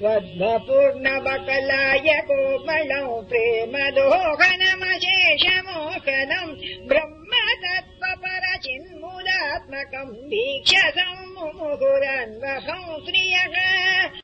त्वद्वपूर्णवकलाय कोमलौ प्रेम दोहनमशेषमोहनम् ब्रह्म तत्त्वपरचिन्मुदात्मकम् वीक्षसं मुकुरन्वहं श्रियः